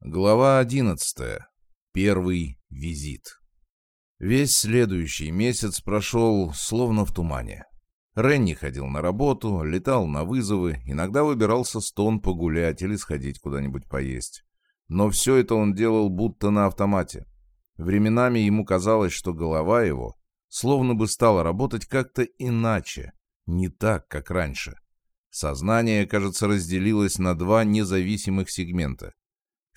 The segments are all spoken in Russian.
Глава 11. Первый визит. Весь следующий месяц прошел словно в тумане. Ренни ходил на работу, летал на вызовы, иногда выбирался с тон погулять или сходить куда-нибудь поесть. Но все это он делал будто на автомате. Временами ему казалось, что голова его словно бы стала работать как-то иначе, не так, как раньше. Сознание, кажется, разделилось на два независимых сегмента.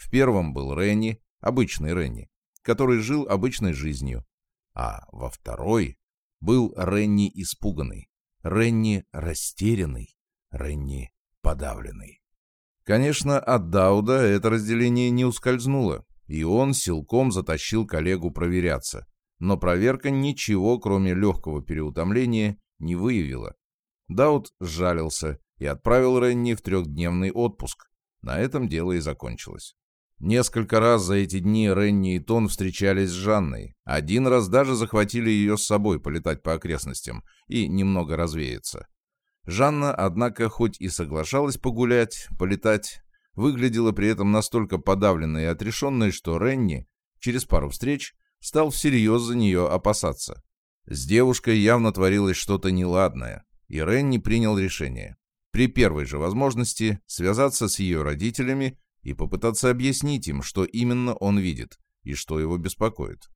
В первом был Ренни, обычный Ренни, который жил обычной жизнью. А во второй был Ренни испуганный, Ренни растерянный, Ренни подавленный. Конечно, от Дауда это разделение не ускользнуло, и он силком затащил коллегу проверяться. Но проверка ничего, кроме легкого переутомления, не выявила. Дауд сжалился и отправил Ренни в трехдневный отпуск. На этом дело и закончилось. Несколько раз за эти дни Ренни и Тон встречались с Жанной. Один раз даже захватили ее с собой полетать по окрестностям и немного развеяться. Жанна, однако, хоть и соглашалась погулять, полетать, выглядела при этом настолько подавленной и отрешенной, что Ренни через пару встреч стал всерьез за нее опасаться. С девушкой явно творилось что-то неладное, и Ренни принял решение. При первой же возможности связаться с ее родителями и попытаться объяснить им, что именно он видит и что его беспокоит.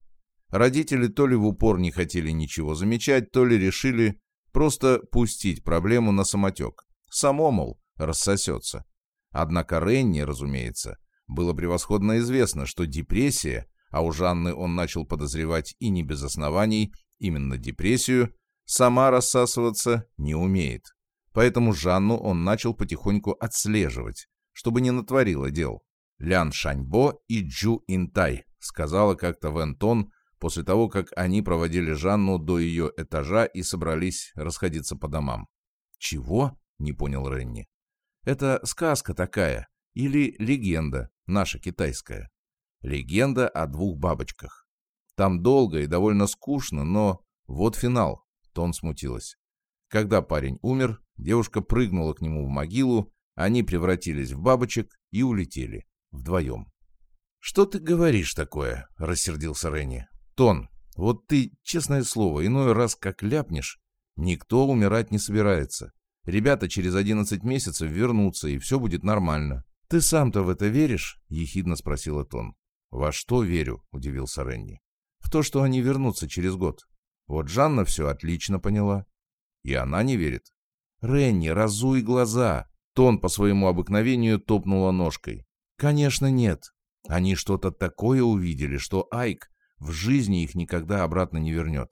Родители то ли в упор не хотели ничего замечать, то ли решили просто пустить проблему на самотек. Само, мол, рассосется. Однако Ренни, разумеется, было превосходно известно, что депрессия, а у Жанны он начал подозревать и не без оснований, именно депрессию, сама рассасываться не умеет. Поэтому Жанну он начал потихоньку отслеживать, чтобы не натворила дел. Лян Шаньбо и Джу Интай, сказала как-то Вэн Тон, после того, как они проводили Жанну до ее этажа и собрались расходиться по домам. «Чего?» — не понял Ренни. «Это сказка такая, или легенда, наша китайская. Легенда о двух бабочках. Там долго и довольно скучно, но вот финал». Тон смутилась. Когда парень умер, девушка прыгнула к нему в могилу они превратились в бабочек и улетели. Вдвоем. «Что ты говоришь такое?» — рассердился Ренни. «Тон, вот ты, честное слово, иной раз как ляпнешь, никто умирать не собирается. Ребята через одиннадцать месяцев вернутся, и все будет нормально. Ты сам-то в это веришь?» — ехидно спросила Тон. «Во что верю?» — удивился Ренни. «В то, что они вернутся через год. Вот Жанна все отлично поняла. И она не верит. Ренни, разуй глаза. Тон по своему обыкновению топнула ножкой. «Конечно нет. Они что-то такое увидели, что Айк в жизни их никогда обратно не вернет.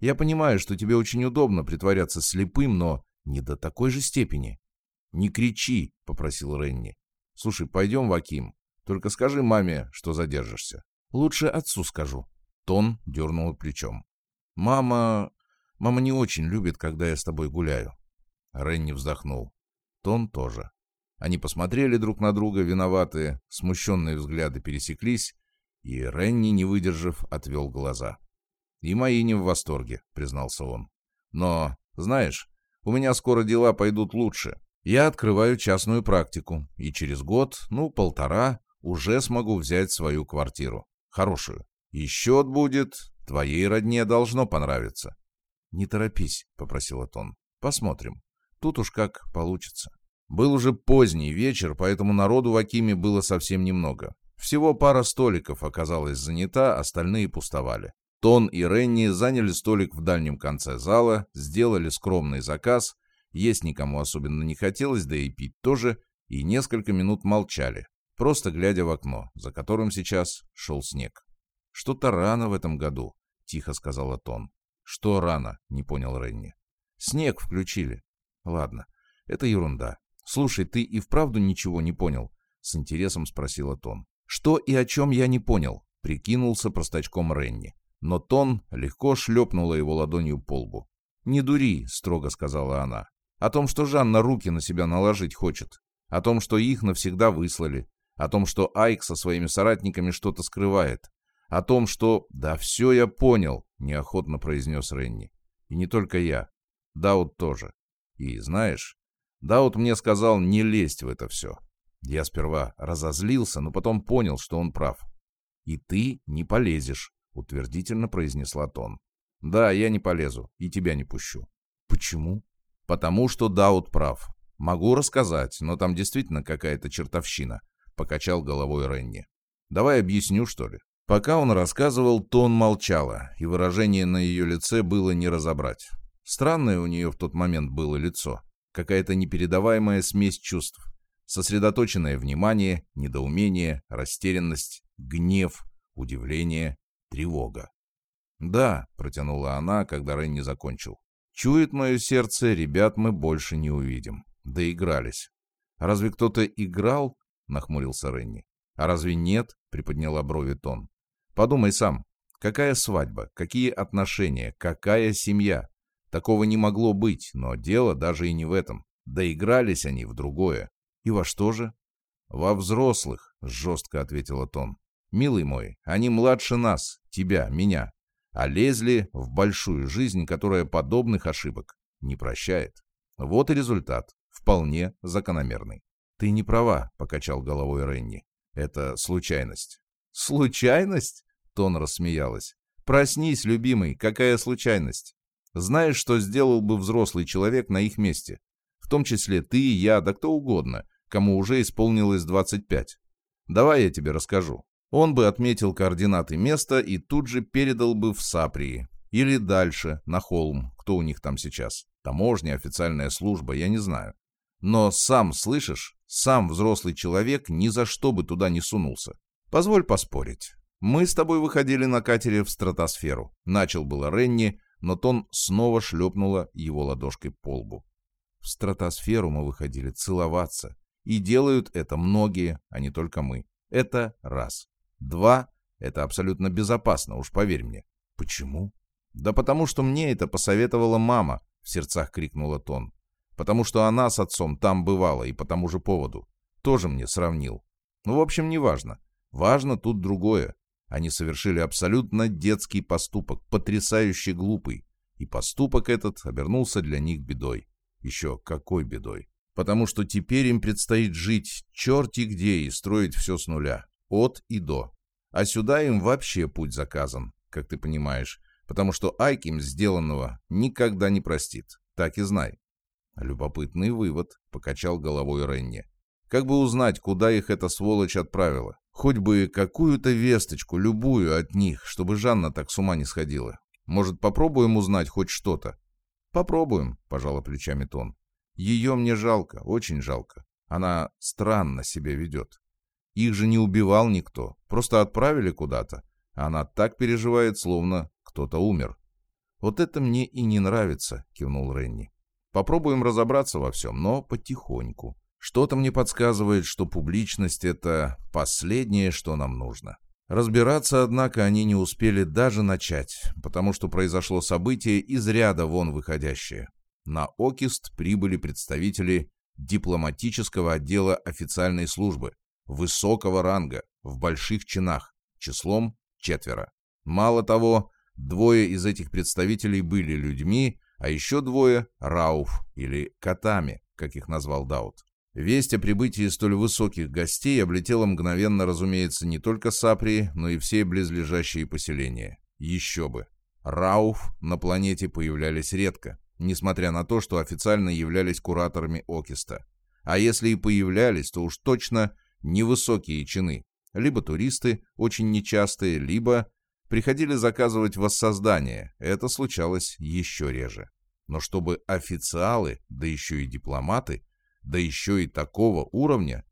Я понимаю, что тебе очень удобно притворяться слепым, но не до такой же степени». «Не кричи», — попросил Ренни. «Слушай, пойдем в Аким. Только скажи маме, что задержишься». «Лучше отцу скажу». Тон дернул плечом. «Мама... Мама не очень любит, когда я с тобой гуляю». Ренни вздохнул. Тон тоже. Они посмотрели друг на друга, виноватые, смущенные взгляды пересеклись, и Ренни, не выдержав, отвел глаза. «И мои не в восторге», — признался он. «Но, знаешь, у меня скоро дела пойдут лучше. Я открываю частную практику, и через год, ну, полтора, уже смогу взять свою квартиру. Хорошую. И счет будет, твоей родне должно понравиться». «Не торопись», — попросила Тон. «Посмотрим». Тут уж как получится. Был уже поздний вечер, поэтому народу в Акиме было совсем немного. Всего пара столиков оказалась занята, остальные пустовали. Тон и Ренни заняли столик в дальнем конце зала, сделали скромный заказ, есть никому особенно не хотелось, да и пить тоже, и несколько минут молчали, просто глядя в окно, за которым сейчас шел снег. «Что-то рано в этом году», — тихо сказала Тон. «Что рано?» — не понял Ренни. «Снег включили. Ладно, это ерунда. Слушай, ты и вправду ничего не понял? С интересом спросила Тон. Что и о чем я не понял? Прикинулся простачком Ренни. Но Тон легко шлепнула его ладонью по лбу. «Не дури», — строго сказала она. «О том, что Жанна руки на себя наложить хочет. О том, что их навсегда выслали. О том, что Айк со своими соратниками что-то скрывает. О том, что... Да все я понял», — неохотно произнес Ренни. «И не только я. Даут тоже. И знаешь, Даут мне сказал не лезть в это все. Я сперва разозлился, но потом понял, что он прав. «И ты не полезешь», — утвердительно произнесла Тон. «Да, я не полезу, и тебя не пущу». «Почему?» «Потому что Даут прав. Могу рассказать, но там действительно какая-то чертовщина», — покачал головой Ренни. «Давай объясню, что ли?» Пока он рассказывал, Тон молчала, и выражение на ее лице было не разобрать. Странное у нее в тот момент было лицо. Какая-то непередаваемая смесь чувств. Сосредоточенное внимание, недоумение, растерянность, гнев, удивление, тревога. «Да», — протянула она, когда Ренни закончил. «Чует мое сердце, ребят мы больше не увидим. Доигрались». «Разве кто-то играл?» — нахмурился Ренни. «А разве нет?» — приподняла брови Тон. «Подумай сам. Какая свадьба? Какие отношения? Какая семья? Такого не могло быть, но дело даже и не в этом. Доигрались они в другое. И во что же? Во взрослых, жестко ответила Тон. Милый мой, они младше нас, тебя, меня, а лезли в большую жизнь, которая подобных ошибок не прощает. Вот и результат, вполне закономерный. Ты не права, покачал головой Ренни. Это случайность. Случайность? Тон рассмеялась. Проснись, любимый, какая случайность? Знаешь, что сделал бы взрослый человек на их месте? В том числе ты я, да кто угодно, кому уже исполнилось 25. Давай я тебе расскажу. Он бы отметил координаты места и тут же передал бы в Саприи. Или дальше, на холм, кто у них там сейчас. Таможня, официальная служба, я не знаю. Но сам, слышишь, сам взрослый человек ни за что бы туда не сунулся. Позволь поспорить. Мы с тобой выходили на катере в стратосферу. Начал было Ренни, но Тон снова шлепнула его ладошкой по лбу. В стратосферу мы выходили целоваться. И делают это многие, а не только мы. Это раз. Два. Это абсолютно безопасно, уж поверь мне. Почему? Да потому что мне это посоветовала мама, в сердцах крикнула Тон. Потому что она с отцом там бывала и по тому же поводу. Тоже мне сравнил. Ну, в общем, не важно. Важно тут другое. Они совершили абсолютно детский поступок, потрясающе глупый. И поступок этот обернулся для них бедой. Еще какой бедой. Потому что теперь им предстоит жить черти где и строить все с нуля. От и до. А сюда им вообще путь заказан, как ты понимаешь. Потому что Айк им сделанного никогда не простит. Так и знай. Любопытный вывод, покачал головой Ренни. Как бы узнать, куда их эта сволочь отправила? Хоть бы какую-то весточку, любую от них, чтобы Жанна так с ума не сходила. Может, попробуем узнать хоть что-то? Попробуем, пожала плечами Тон. Ее мне жалко, очень жалко. Она странно себя ведет. Их же не убивал никто, просто отправили куда-то. Она так переживает, словно кто-то умер. «Вот это мне и не нравится», — кивнул Ренни. «Попробуем разобраться во всем, но потихоньку. Что-то мне подсказывает, что публичность — это последнее, что нам нужно. Разбираться, однако, они не успели даже начать, потому что произошло событие из ряда вон выходящее. На Окист прибыли представители дипломатического отдела официальной службы, высокого ранга, в больших чинах, числом четверо. Мало того, двое из этих представителей были людьми, а еще двое — Рауф или Котами, как их назвал Даут. Весть о прибытии столь высоких гостей облетела мгновенно, разумеется, не только Саприи, но и все близлежащие поселения. Еще бы. Рауф на планете появлялись редко, несмотря на то, что официально являлись кураторами Окиста. А если и появлялись, то уж точно невысокие чины. Либо туристы, очень нечастые, либо приходили заказывать воссоздание. Это случалось еще реже. Но чтобы официалы, да еще и дипломаты, да еще и такого уровня.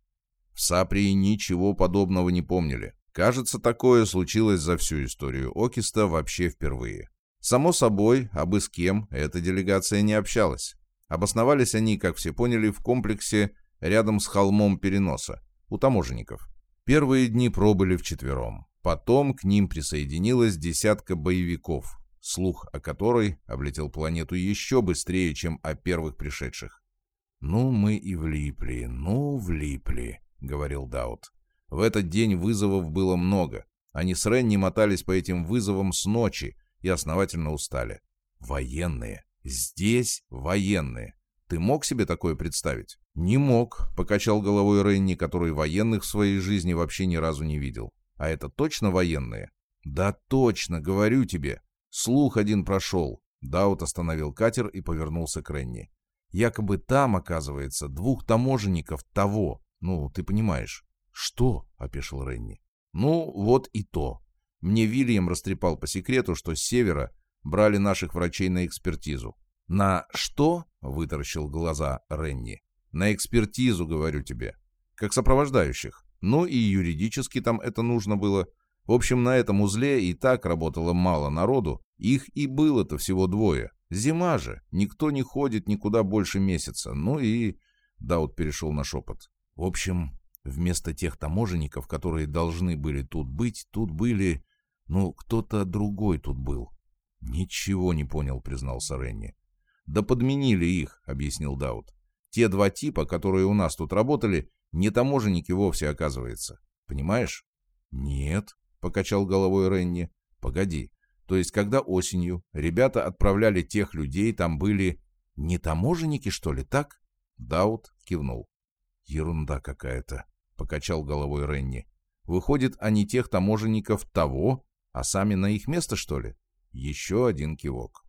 В Саприи ничего подобного не помнили. Кажется, такое случилось за всю историю Окиста вообще впервые. Само собой, абы с кем эта делегация не общалась. Обосновались они, как все поняли, в комплексе рядом с холмом переноса, у таможенников. Первые дни пробыли вчетвером. Потом к ним присоединилась десятка боевиков, слух о которой облетел планету еще быстрее, чем о первых пришедших. «Ну, мы и влипли, ну, влипли», — говорил Даут. В этот день вызовов было много. Они с Ренни мотались по этим вызовам с ночи и основательно устали. Военные. Здесь военные. Ты мог себе такое представить? Не мог, покачал головой Ренни, который военных в своей жизни вообще ни разу не видел. А это точно военные? Да точно, говорю тебе. Слух один прошел. Даут остановил катер и повернулся к Ренни. Якобы там, оказывается, двух таможенников того. Ну, ты понимаешь. Что? — опешил Ренни. Ну, вот и то. Мне Вильям растрепал по секрету, что с севера брали наших врачей на экспертизу. «На что?» — вытаращил глаза Ренни. «На экспертизу, говорю тебе. Как сопровождающих. Ну и юридически там это нужно было. В общем, на этом узле и так работало мало народу. Их и было-то всего двое. Зима же. Никто не ходит никуда больше месяца. Ну и...» Даут перешел на шепот. «В общем, вместо тех таможенников, которые должны были тут быть, тут были... Ну, кто-то другой тут был». «Ничего не понял», — признался Ренни. «Да подменили их», — объяснил Даут. «Те два типа, которые у нас тут работали, не таможенники вовсе, оказывается. Понимаешь?» «Нет», — покачал головой Ренни. «Погоди. То есть, когда осенью ребята отправляли тех людей, там были не таможенники, что ли, так?» Даут кивнул. «Ерунда какая-то», — покачал головой Ренни. «Выходит, они тех таможенников того, а сами на их место, что ли?» Еще один кивок.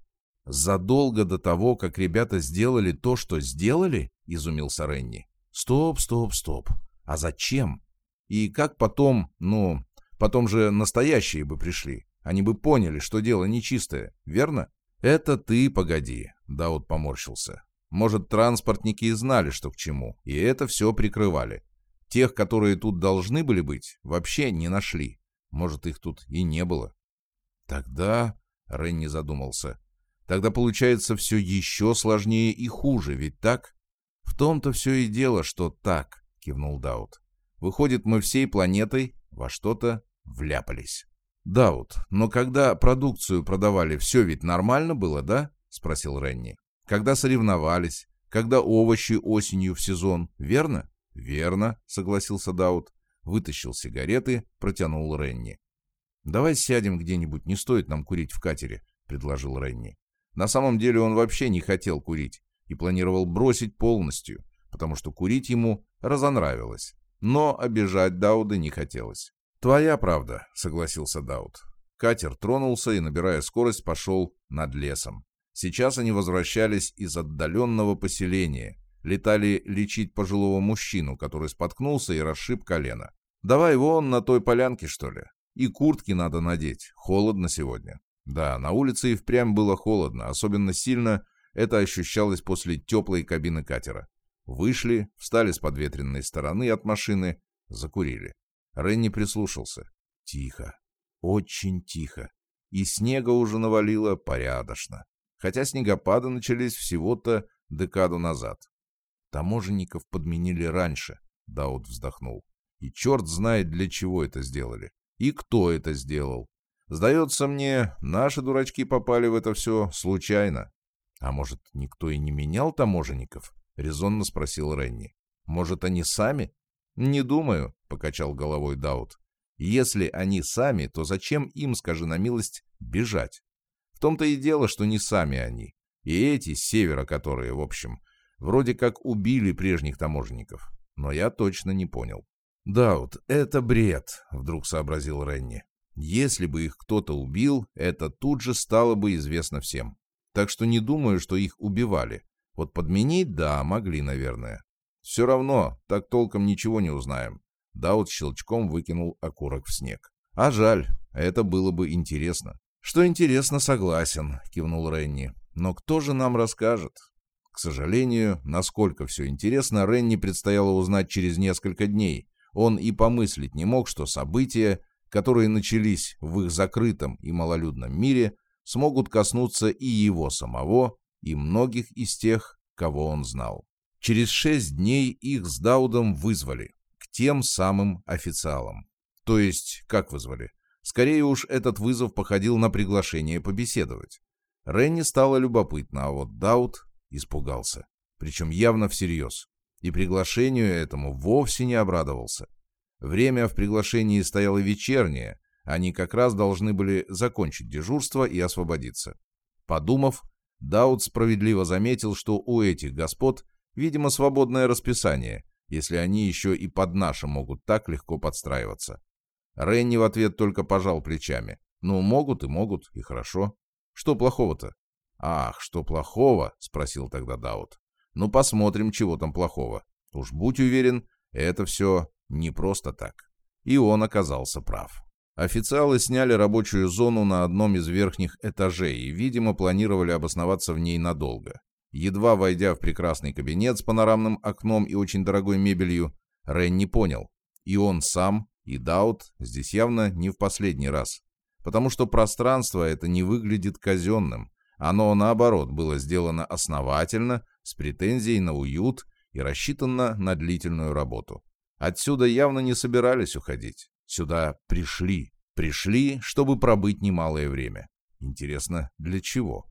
«Задолго до того, как ребята сделали то, что сделали?» — изумился Ренни. «Стоп, стоп, стоп. А зачем? И как потом, ну, потом же настоящие бы пришли. Они бы поняли, что дело нечистое, верно?» «Это ты погоди», — Даут поморщился. «Может, транспортники и знали, что к чему, и это все прикрывали. Тех, которые тут должны были быть, вообще не нашли. Может, их тут и не было». «Тогда...» — Ренни задумался. Тогда получается все еще сложнее и хуже, ведь так? В том-то все и дело, что так, кивнул Даут. Выходит, мы всей планетой во что-то вляпались. Даут, но когда продукцию продавали, все ведь нормально было, да? Спросил Ренни. Когда соревновались, когда овощи осенью в сезон, верно? Верно, согласился Даут. Вытащил сигареты, протянул Ренни. «Давай сядем где-нибудь, не стоит нам курить в катере», — предложил Ренни. На самом деле он вообще не хотел курить и планировал бросить полностью, потому что курить ему разонравилось. Но обижать Дауда не хотелось. «Твоя правда», — согласился Дауд. Катер тронулся и, набирая скорость, пошел над лесом. Сейчас они возвращались из отдаленного поселения, летали лечить пожилого мужчину, который споткнулся и расшиб колено. «Давай вон на той полянке, что ли? И куртки надо надеть, холодно сегодня». Да, на улице и впрямь было холодно, особенно сильно это ощущалось после теплой кабины катера. Вышли, встали с подветренной стороны от машины, закурили. Ренни прислушался. Тихо. Очень тихо. И снега уже навалило порядочно. Хотя снегопады начались всего-то декаду назад. Таможенников подменили раньше, Дауд вздохнул. И черт знает, для чего это сделали. И кто это сделал. Сдается мне, наши дурачки попали в это все случайно. А может, никто и не менял таможенников? Резонно спросил Ренни. Может, они сами? Не думаю, покачал головой Даут. Если они сами, то зачем им, скажи на милость, бежать? В том-то и дело, что не сами они. И эти, с севера которые, в общем, вроде как убили прежних таможенников. Но я точно не понял. «Даут, это бред», — вдруг сообразил Ренни. Если бы их кто-то убил, это тут же стало бы известно всем. Так что не думаю, что их убивали. Вот подменить, да, могли, наверное. Все равно, так толком ничего не узнаем. Даут щелчком выкинул окурок в снег. А жаль, это было бы интересно. Что интересно, согласен, кивнул Ренни. Но кто же нам расскажет? К сожалению, насколько все интересно, Ренни предстояло узнать через несколько дней. Он и помыслить не мог, что события, которые начались в их закрытом и малолюдном мире, смогут коснуться и его самого, и многих из тех, кого он знал. Через шесть дней их с Даудом вызвали к тем самым официалам. То есть, как вызвали? Скорее уж, этот вызов походил на приглашение побеседовать. Ренни стало любопытно, а вот Дауд испугался. Причем явно всерьез. И приглашению этому вовсе не обрадовался. Время в приглашении стояло вечернее, они как раз должны были закончить дежурство и освободиться. Подумав, Даут справедливо заметил, что у этих господ, видимо, свободное расписание, если они еще и под наше могут так легко подстраиваться. Ренни в ответ только пожал плечами. Ну, могут и могут, и хорошо. Что плохого-то? Ах, что плохого? Спросил тогда Даут. Ну, посмотрим, чего там плохого. Уж будь уверен, это все не просто так. И он оказался прав. Официалы сняли рабочую зону на одном из верхних этажей и, видимо, планировали обосноваться в ней надолго. Едва войдя в прекрасный кабинет с панорамным окном и очень дорогой мебелью, Рен не понял. И он сам, и Даут здесь явно не в последний раз. Потому что пространство это не выглядит казенным. Оно, наоборот, было сделано основательно, с претензией на уют и рассчитано на длительную работу. Отсюда явно не собирались уходить. Сюда пришли. Пришли, чтобы пробыть немалое время. Интересно, для чего?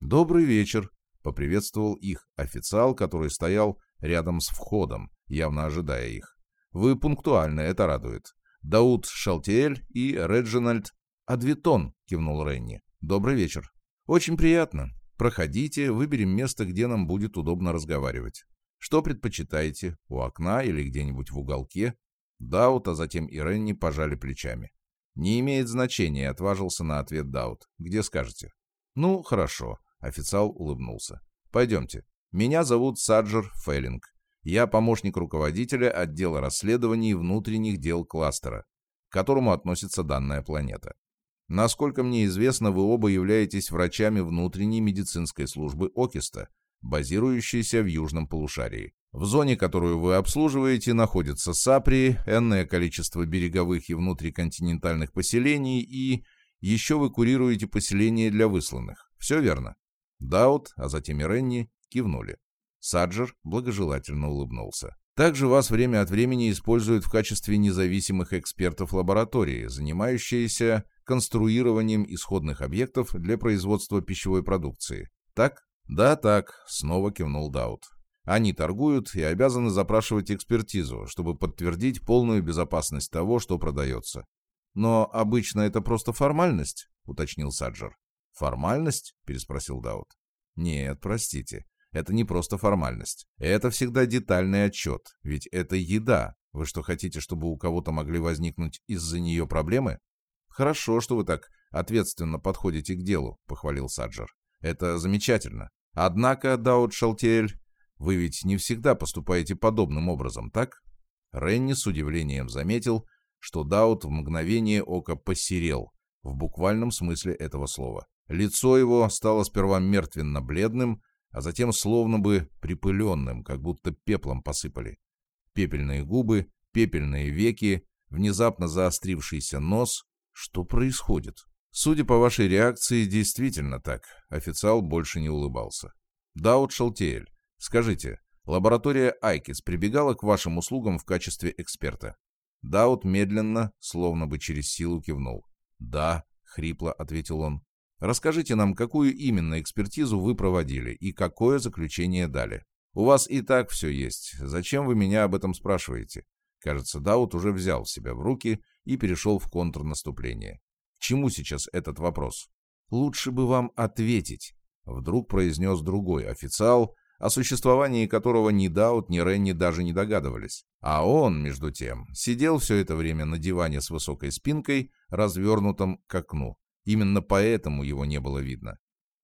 «Добрый вечер», — поприветствовал их официал, который стоял рядом с входом, явно ожидая их. «Вы пунктуальны, это радует. Дауд Шалтиэль и Реджинальд Адвитон», — кивнул Ренни. «Добрый вечер». «Очень приятно. Проходите, выберем место, где нам будет удобно разговаривать. Что предпочитаете, у окна или где-нибудь в уголке?» Даут, а затем и Ренни пожали плечами. «Не имеет значения», — отважился на ответ Даут. «Где скажете?» «Ну, хорошо», — официал улыбнулся. «Пойдемте. Меня зовут Саджер Феллинг. Я помощник руководителя отдела расследований внутренних дел кластера, к которому относится данная планета. Насколько мне известно, вы оба являетесь врачами внутренней медицинской службы Окиста, базирующейся в южном полушарии. В зоне, которую вы обслуживаете, находятся Сапри, энное количество береговых и внутриконтинентальных поселений и... Еще вы курируете поселения для высланных. Все верно? Даут, а затем и Ренни кивнули. Саджер благожелательно улыбнулся. Также вас время от времени используют в качестве независимых экспертов лаборатории, занимающиеся конструированием исходных объектов для производства пищевой продукции. Так? Да, так, снова кивнул Даут. Они торгуют и обязаны запрашивать экспертизу, чтобы подтвердить полную безопасность того, что продается. Но обычно это просто формальность, уточнил Саджер. Формальность? переспросил Даут. Нет, простите. Это не просто формальность. Это всегда детальный отчет, ведь это еда. Вы что, хотите, чтобы у кого-то могли возникнуть из-за нее проблемы? Хорошо, что вы так ответственно подходите к делу, похвалил Саджер. Это замечательно. Однако, Даут Шалтиэль, вы ведь не всегда поступаете подобным образом, так? Ренни с удивлением заметил, что Даут в мгновение ока посерел, в буквальном смысле этого слова. Лицо его стало сперва мертвенно-бледным, а затем словно бы припыленным, как будто пеплом посыпали. Пепельные губы, пепельные веки, внезапно заострившийся нос. Что происходит? Судя по вашей реакции, действительно так. Официал больше не улыбался. Даут Шалтеэль, Скажите, лаборатория Айкис прибегала к вашим услугам в качестве эксперта? Даут медленно, словно бы через силу кивнул. «Да», — хрипло ответил он. «Расскажите нам, какую именно экспертизу вы проводили и какое заключение дали. У вас и так все есть. Зачем вы меня об этом спрашиваете?» Кажется, Даут уже взял себя в руки и перешел в контрнаступление. К чему сейчас этот вопрос? «Лучше бы вам ответить», — вдруг произнес другой официал, о существовании которого ни Даут, ни Ренни даже не догадывались. А он, между тем, сидел все это время на диване с высокой спинкой, развернутом к окну. Именно поэтому его не было видно.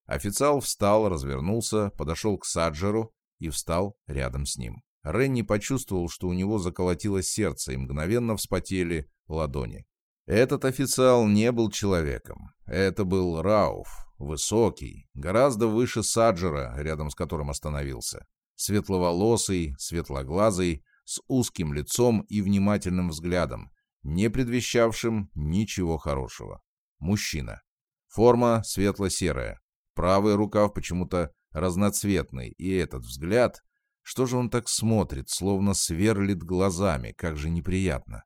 Официал встал, развернулся, подошел к Саджеру и встал рядом с ним. Ренни почувствовал, что у него заколотилось сердце и мгновенно вспотели ладони. Этот официал не был человеком. Это был Рауф, высокий, гораздо выше Саджера, рядом с которым остановился. Светловолосый, светлоглазый, с узким лицом и внимательным взглядом, не предвещавшим ничего хорошего. Мужчина. Форма светло-серая. Правый рукав почему-то разноцветный, и этот взгляд... Что же он так смотрит, словно сверлит глазами, как же неприятно.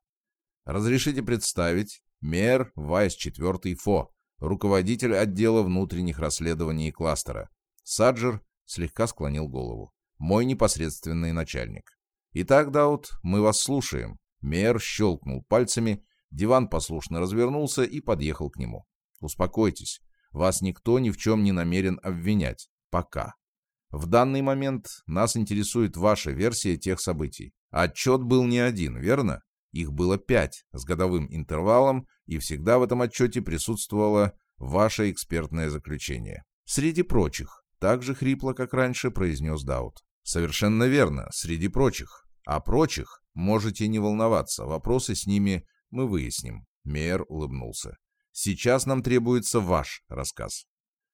Разрешите представить, мэр Вайс 4 ФО, руководитель отдела внутренних расследований кластера. Саджер слегка склонил голову. Мой непосредственный начальник. Итак, Даут, мы вас слушаем. Мэр щелкнул пальцами, диван послушно развернулся и подъехал к нему. Успокойтесь, вас никто ни в чем не намерен обвинять. Пока. В данный момент нас интересует ваша версия тех событий. Отчет был не один, верно? Их было пять с годовым интервалом, и всегда в этом отчете присутствовало ваше экспертное заключение. Среди прочих, так же хрипло, как раньше, произнес Даут. Совершенно верно, среди прочих. А прочих можете не волноваться, вопросы с ними мы выясним. Мейер улыбнулся. Сейчас нам требуется ваш рассказ.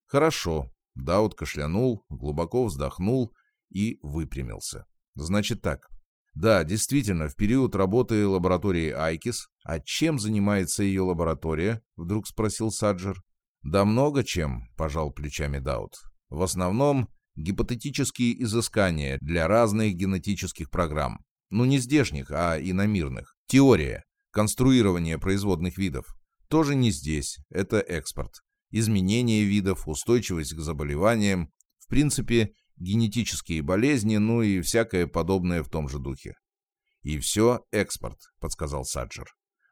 Хорошо. Даут кашлянул, глубоко вздохнул и выпрямился. Значит так, да, действительно, в период работы лаборатории Айкис. А чем занимается ее лаборатория? Вдруг спросил Саджер. Да много чем, пожал плечами Даут. В основном гипотетические изыскания для разных генетических программ. Ну не здешних, а иномирных. Теория. Конструирование производных видов. Тоже не здесь, это экспорт. Изменение видов, устойчивость к заболеваниям. В принципе, генетические болезни, ну и всякое подобное в том же духе. «И все экспорт», — подсказал Саджер.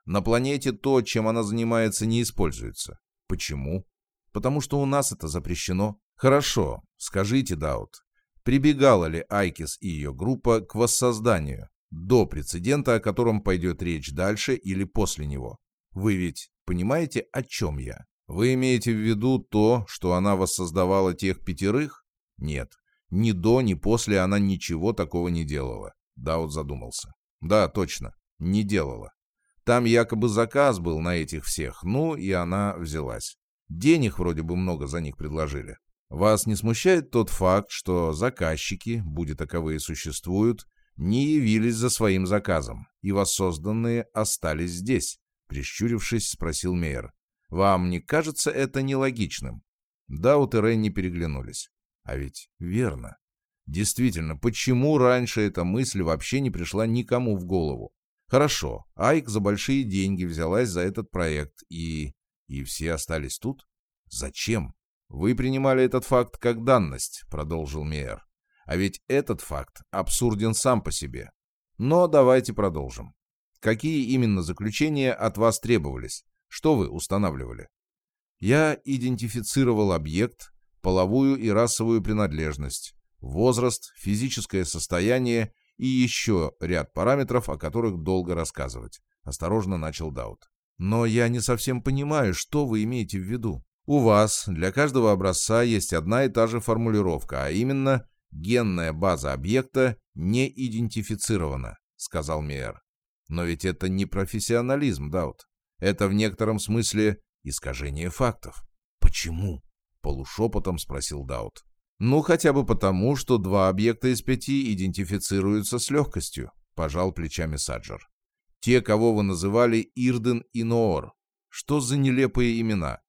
«На планете то, чем она занимается, не используется. Почему? Потому что у нас это запрещено. Хорошо, скажите, Даут, прибегала ли Айкис и ее группа к воссозданию до прецедента, о котором пойдет речь дальше или после него? Вы ведь понимаете, о чем я? Вы имеете в виду то, что она воссоздавала тех пятерых? Нет. Ни до, ни после она ничего такого не делала. Даут задумался. Да, точно, не делала. Там якобы заказ был на этих всех, ну и она взялась. Денег вроде бы много за них предложили. Вас не смущает тот факт, что заказчики, будь таковые существуют, не явились за своим заказом, и воссозданные остались здесь? Прищурившись, спросил Мейер. Вам не кажется это нелогичным? Даут и Ренни переглянулись. А ведь верно. Действительно, почему раньше эта мысль вообще не пришла никому в голову? Хорошо, Айк за большие деньги взялась за этот проект, и... и все остались тут? Зачем? Вы принимали этот факт как данность, продолжил Мейер. А ведь этот факт абсурден сам по себе. Но давайте продолжим. Какие именно заключения от вас требовались? Что вы устанавливали? Я идентифицировал объект, половую и расовую принадлежность, возраст, физическое состояние и еще ряд параметров, о которых долго рассказывать. Осторожно начал Даут. Но я не совсем понимаю, что вы имеете в виду. У вас для каждого образца есть одна и та же формулировка, а именно генная база объекта не идентифицирована, сказал Мейер. Но ведь это не профессионализм, Даут. Это в некотором смысле искажение фактов. Почему? Полушепотом спросил Даут. «Ну, хотя бы потому, что два объекта из пяти идентифицируются с легкостью», — пожал плечами Саджер. «Те, кого вы называли Ирден и Ноор. Что за нелепые имена?»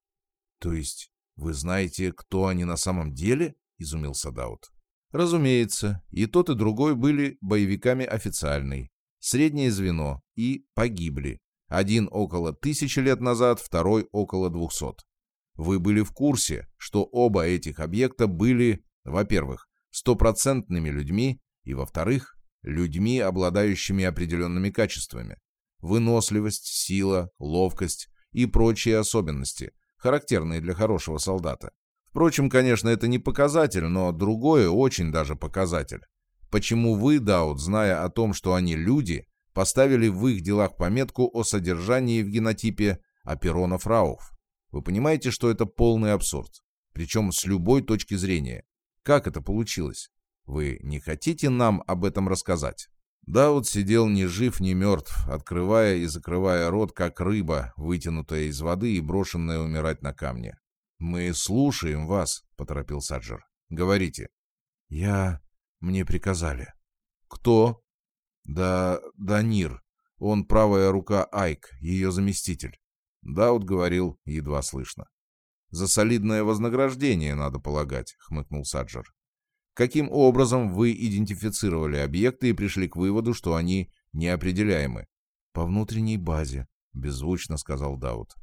«То есть вы знаете, кто они на самом деле?» — изумился Даут. «Разумеется, и тот, и другой были боевиками официальной. Среднее звено и погибли. Один около тысячи лет назад, второй около двухсот. Вы были в курсе, что оба этих объекта были, во-первых, стопроцентными людьми, и, во-вторых, людьми, обладающими определенными качествами. Выносливость, сила, ловкость и прочие особенности, характерные для хорошего солдата. Впрочем, конечно, это не показатель, но другое очень даже показатель. Почему вы, Даут, зная о том, что они люди, поставили в их делах пометку о содержании в генотипе аперонов рауф? Вы понимаете, что это полный абсурд. Причем с любой точки зрения. Как это получилось? Вы не хотите нам об этом рассказать? Дауд сидел ни жив, ни мертв, открывая и закрывая рот, как рыба, вытянутая из воды и брошенная умирать на камне. «Мы слушаем вас», — поторопил Саджер. «Говорите». «Я... Мне приказали». «Кто?» «Да... Данир. Он правая рука Айк, ее заместитель». Даут говорил едва слышно. «За солидное вознаграждение, надо полагать», — хмыкнул Саджер. «Каким образом вы идентифицировали объекты и пришли к выводу, что они неопределяемы?» «По внутренней базе», — беззвучно сказал Даут.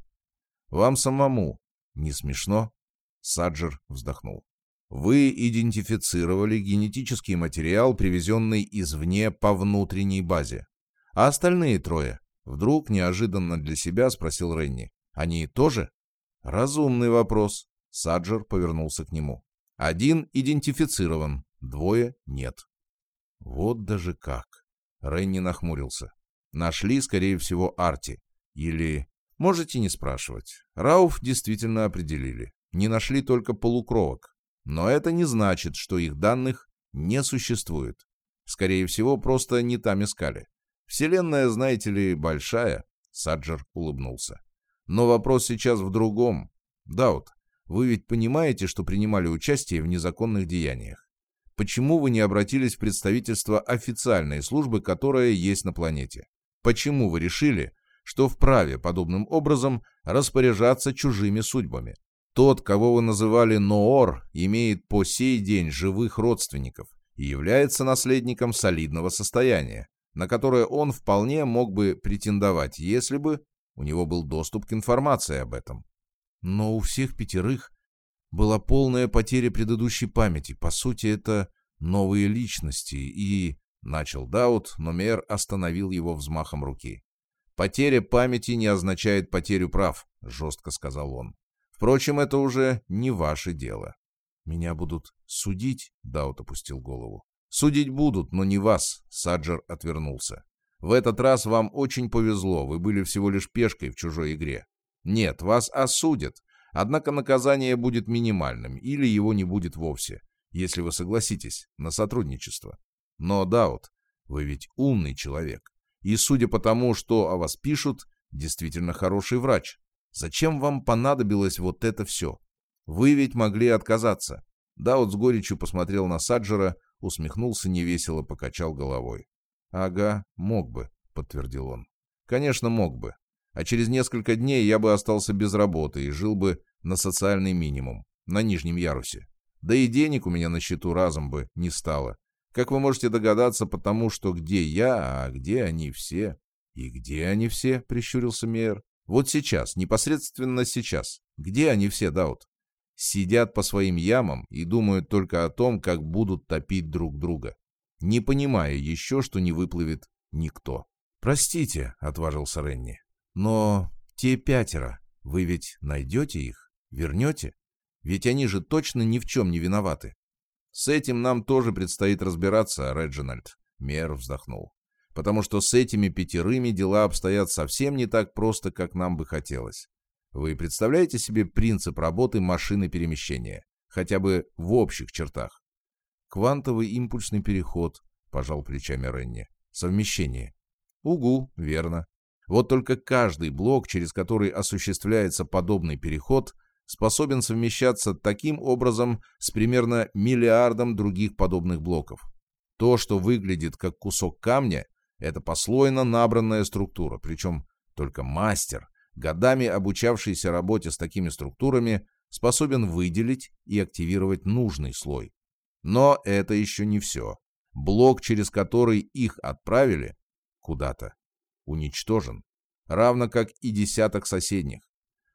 «Вам самому. Не смешно?» Саджер вздохнул. «Вы идентифицировали генетический материал, привезенный извне по внутренней базе. А остальные трое Вдруг неожиданно для себя спросил Ренни. «Они тоже?» «Разумный вопрос». Саджер повернулся к нему. Один идентифицирован, двое нет. Вот даже как. Ренни нахмурился. Нашли, скорее всего, Арти. Или... Можете не спрашивать. Рауф действительно определили. Не нашли только полукровок. Но это не значит, что их данных не существует. Скорее всего, просто не там искали. Вселенная, знаете ли, большая. Саджер улыбнулся. Но вопрос сейчас в другом. Даут, вы ведь понимаете, что принимали участие в незаконных деяниях. Почему вы не обратились в представительство официальной службы, которая есть на планете? Почему вы решили, что вправе подобным образом распоряжаться чужими судьбами? Тот, кого вы называли Ноор, имеет по сей день живых родственников и является наследником солидного состояния, на которое он вполне мог бы претендовать, если бы у него был доступ к информации об этом. Но у всех пятерых была полная потеря предыдущей памяти. По сути, это новые личности, и... Начал Даут, но Мэр остановил его взмахом руки. «Потеря памяти не означает потерю прав», — жестко сказал он. «Впрочем, это уже не ваше дело». «Меня будут судить?» — Даут опустил голову. «Судить будут, но не вас», — Саджер отвернулся. «В этот раз вам очень повезло, вы были всего лишь пешкой в чужой игре. Нет, вас осудят, однако наказание будет минимальным, или его не будет вовсе, если вы согласитесь на сотрудничество. Но, Даут, вы ведь умный человек. И, судя по тому, что о вас пишут, действительно хороший врач. Зачем вам понадобилось вот это все? Вы ведь могли отказаться. Даут с горечью посмотрел на Саджера, усмехнулся невесело, покачал головой. «Ага, мог бы», — подтвердил он. «Конечно, мог бы. А через несколько дней я бы остался без работы и жил бы на социальный минимум, на нижнем ярусе. Да и денег у меня на счету разом бы не стало. Как вы можете догадаться, потому что где я, а где они все? И где они все? Прищурился Мейер. Вот сейчас, непосредственно сейчас. Где они все, Даут? Сидят по своим ямам и думают только о том, как будут топить друг друга, не понимая еще, что не выплывет никто. «Простите», — отважился Ренни, — «но те пятеро, вы ведь найдете их? Вернете? Ведь они же точно ни в чем не виноваты». «С этим нам тоже предстоит разбираться, Реджинальд», — Мер вздохнул. «Потому что с этими пятерыми дела обстоят совсем не так просто, как нам бы хотелось. Вы представляете себе принцип работы машины перемещения? Хотя бы в общих чертах?» «Квантовый импульсный переход», — пожал плечами Ренни. «Совмещение». «Угу, верно. Вот только каждый блок, через который осуществляется подобный переход — способен совмещаться таким образом с примерно миллиардом других подобных блоков. То, что выглядит как кусок камня, это послойно набранная структура, причем только мастер, годами обучавшийся работе с такими структурами, способен выделить и активировать нужный слой. Но это еще не все. Блок, через который их отправили, куда-то, уничтожен, равно как и десяток соседних.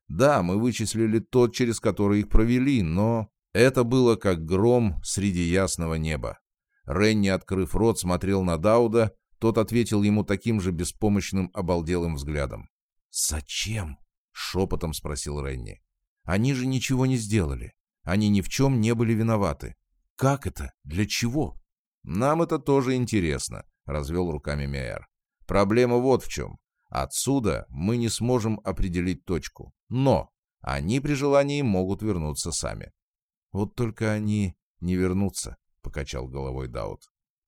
Да, мы вычислили тот, через который их провели, но... Это было как гром среди ясного неба. Ренни, открыв рот, смотрел на Дауда, тот ответил ему таким же беспомощным, обалделым взглядом. «Зачем?» — шепотом спросил Ренни. «Они же ничего не сделали. Они ни в чем не были виноваты. Как это? Для чего?» «Нам это тоже интересно», — развел руками Мейер. «Проблема вот в чем. Отсюда мы не сможем определить точку. Но они при желании могут вернуться сами. Вот только они не вернутся, покачал головой Даут.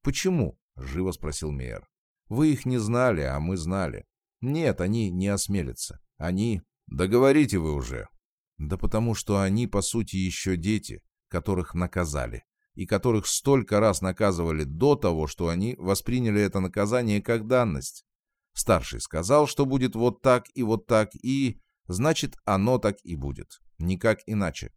Почему? живо спросил Мейер. Вы их не знали, а мы знали. Нет, они не осмелятся. Они... Договорите вы уже. Да потому что они, по сути, еще дети, которых наказали. И которых столько раз наказывали до того, что они восприняли это наказание как данность. Старший сказал, что будет вот так и вот так, и... Значит, оно так и будет. Никак иначе.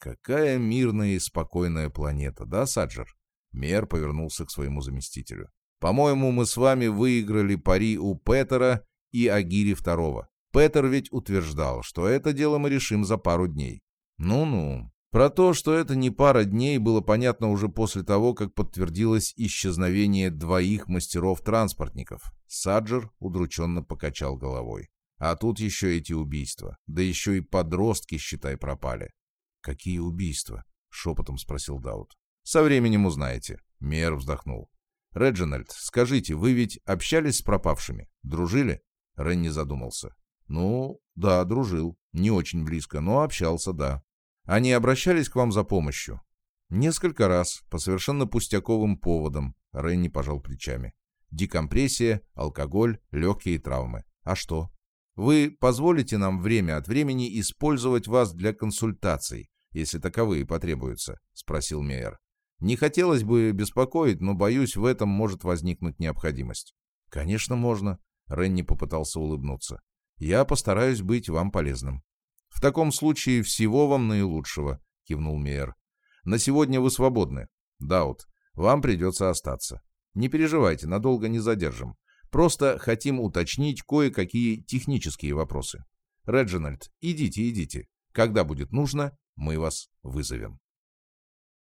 Какая мирная и спокойная планета, да, Саджер? Мер повернулся к своему заместителю. По-моему, мы с вами выиграли пари у Петера и Агири второго. Петер ведь утверждал, что это дело мы решим за пару дней. Ну-ну. Про то, что это не пара дней, было понятно уже после того, как подтвердилось исчезновение двоих мастеров-транспортников. Саджер удрученно покачал головой. А тут еще эти убийства. Да еще и подростки, считай, пропали. Какие убийства? — шепотом спросил Даут. «Со временем узнаете». Мейер вздохнул. «Реджинальд, скажите, вы ведь общались с пропавшими? Дружили?» Ренни задумался. «Ну, да, дружил. Не очень близко, но общался, да. Они обращались к вам за помощью?» «Несколько раз, по совершенно пустяковым поводам», — Ренни пожал плечами. «Декомпрессия, алкоголь, легкие травмы. А что?» «Вы позволите нам время от времени использовать вас для консультаций, если таковые потребуются?» — спросил Мейер. «Не хотелось бы беспокоить, но, боюсь, в этом может возникнуть необходимость». «Конечно, можно», — Ренни попытался улыбнуться. «Я постараюсь быть вам полезным». «В таком случае всего вам наилучшего», — кивнул Мейер. «На сегодня вы свободны. Даут, вам придется остаться. Не переживайте, надолго не задержим. Просто хотим уточнить кое-какие технические вопросы. Реджинальд, идите, идите. Когда будет нужно, мы вас вызовем.